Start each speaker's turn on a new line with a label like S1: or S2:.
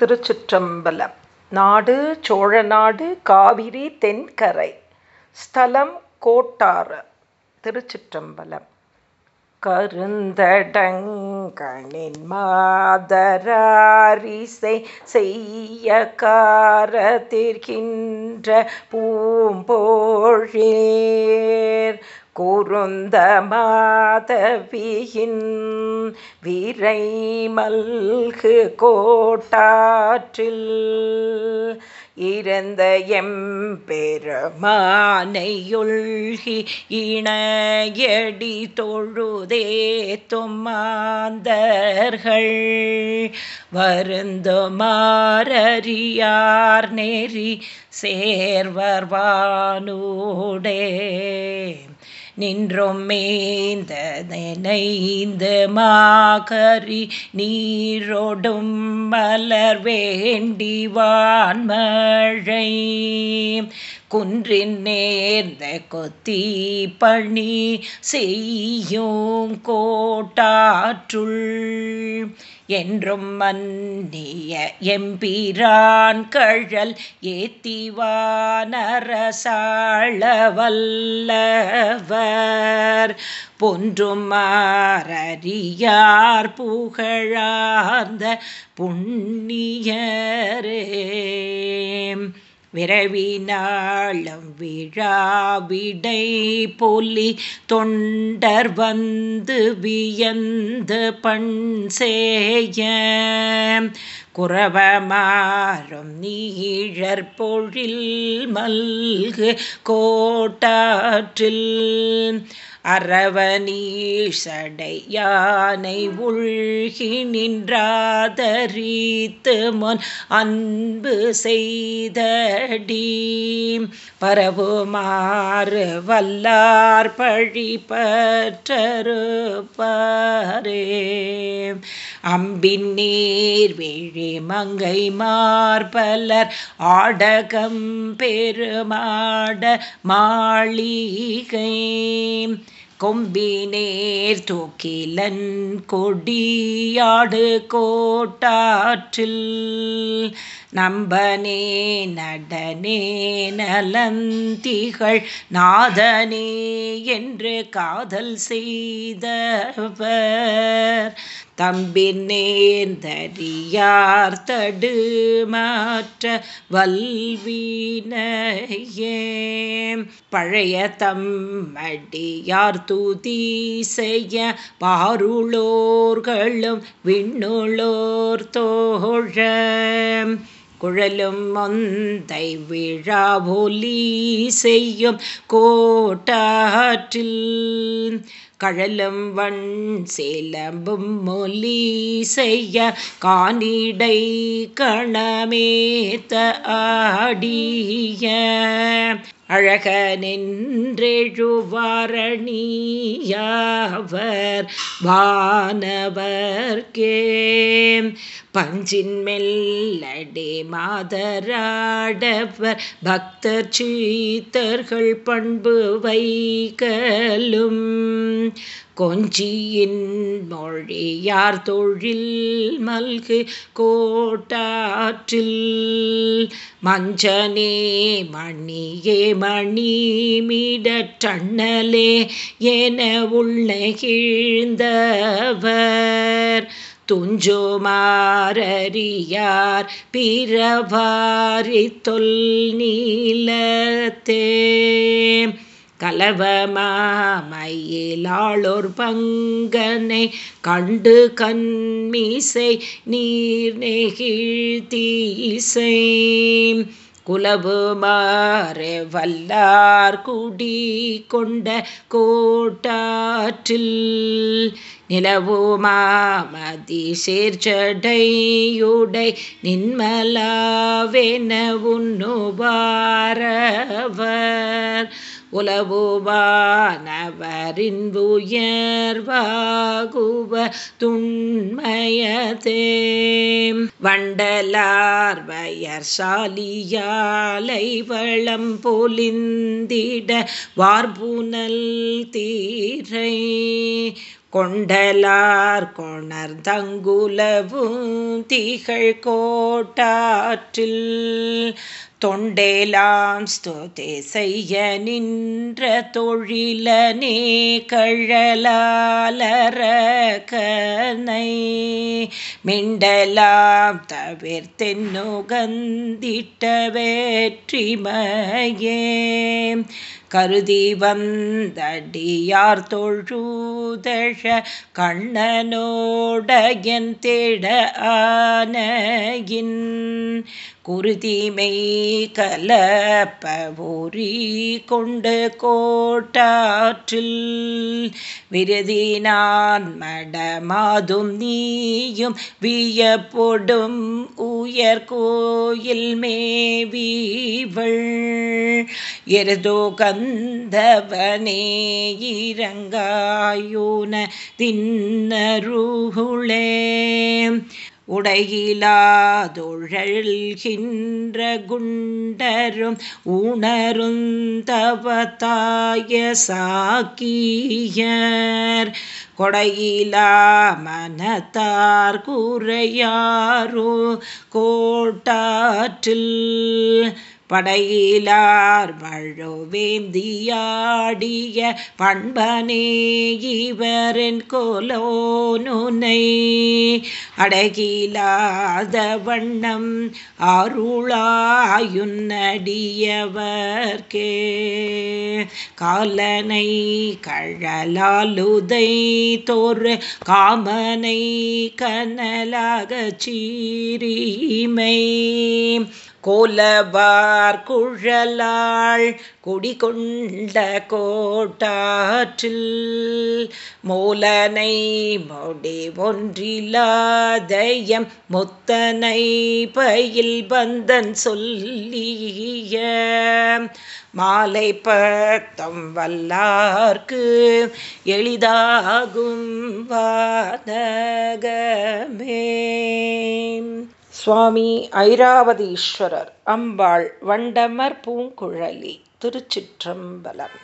S1: திருச்சிற்றம்பலம். நாடு சோழநாடு காவிரி தென்கரை. ஸ்தலம் கோட்டாறு. திருச்சிற்றம்பலம். கருந்தடங்கனின் மாதராரிசை செய்ய காரத்திற்கின்ற பூம்போழேர் கூறுந்த மாதவியின் விரை மல்கு கோட்டாற்றில் இறந்த எம்பெருமானையொல்கி இணையடி தொழுதே தொம்மாந்தர்கள். வருந்துமாறியார் நெறி சேர்வர்வானூடே வானூடே நின்றும் மேய்ந்த நினைந்து மாகரி நீரோடும் மலர் வேண்டிவான் மழை குன்றின் நேர்ந்த கொத்தி பணி செய்யும் கோட்டாற்றுள். என்றும் மன்னிய எம்பிரான் கழல் ஏத்திவானரசாள வல்லவர் பொன்றும் மாறியார் புகழார்ந்த புண்ணியரே. விரவினாளம் விழாவிடை பொலி தொண்டர் வந்து வியந்து பண் செய்ய குறவமாறும் நீழற்பொழில் மல்கு கோட்டாற்றில். அரவநீஷடை யானை உள்கி நின்றாதரித்து முன் அன்பு செய்தடி. பரவுமாறு வல்லார் பழி பற்றருப்பாரே அம்பின் நீர் விழி மங்கை மார்பலர் ஆடகம் பெருமாட மாளிகை. கொம்பினேர் தூக்கிலன் கொடியாடு கோட்டாற்றில் நம்பனே நடனே நலந்திகள் நாதனே என்று காதல் செய்தவர். தம்பின் நேர்ந்தறியார் தடு மாற்ற வல்வினையே. பழைய தம்மடியார் துதி செய்ய பாருளோர்களும் விண்ணுளோர் தோழ. குழலும் மொந்தை விழாவொலி செய்யும் கோட்டாற்றில். கழலும் வண் சேலம்பும் மொலி செய்ய காணிடை கணமேத்த ஆடிய. அழக நின்றெழுவாரணியாவர் வானவர்கே பஞ்சின் மெல்லடே மாதராடவர் பக்தர் சீத்தர்கள் பண்பு வைகலும். கொஞ்சியின் மொழியார் தொழில் மல்கு கோட்டாற்றில். மஞ்சனே மணியே மணி மீடற்றண்ணலே என உள்நகிழ்ந்தவர் துஞ்சோமாரியார் பிறவாரி தொல் நீலத்தே. கலவமாமையிலாளோர் பங்கனை கண்டு கண்மிசை நீர் நெகிழ்த்தீசை குலவு மாறு வல்லார் குடி கொண்ட கோட்டாற்றில் நிலவுமாமதி சேர்ச்சடையுடை நின்மலாவென உன்னுபாரவர் உலவுவானவரின்புயர்வாகுவ துண்மயதே. வண்டலார்வயர் சாலியாலை வளம் பொலிந்திட வார்புனல் தீரை. கொண்டலார் கொணர் தங்குலவும் திகழ் கோட்டாற்றில் தொண்டேலாம் ஸ்தோதே செய்ய நின்ற தொழிலனே கழலாலரகனை. மிண்டலாம் தவிர்த்தென்னுகந்திட்ட வேற்றிமையே. கருதி வந்தடியார் தொழுதழ கண்ணனோடையன் தேட ஆனகின் குருதிமை கலப்பவோரி கொண்டு கோட்டாற்றில் விருதினான் மடமாதும் நீயும் வியப்பொடும் உயர் கோயில் மேவீவள் எருதோ கந்தவனே இறங்காயூன தின்னருகுளே உடையிலாதொழல்கின்ற குண்டரும் உணரும் சாக்கியர். கொடையிலா மனத்தார் கூறையாரோ கோட்டாற்றில் படையிலார் வழுவேந்தியாடிய பண்பனே இவரின் கோலோனுனை அடகிலாத வண்ணம் அருளாயுன்னடியவர்க்கே காலனை கழலாலுதை தோறு காமனை கனலாக சீரிமை கோலவார் குழலாள் குடிகொண்ட கோட்டாற்றில் மூலனை மொடி ஒன்றிலாதயம் முத்தனை பயில் பந்தன் சொல்லிய மாலை பத்தம் வல்லார்க்கு எளிதாகும் வாதகமே. சுவாமி ஐராவதீஸ்வரர் அம்பாள் வண்டமர் பூங்குழலி திருச்சிற்றம்பலம்.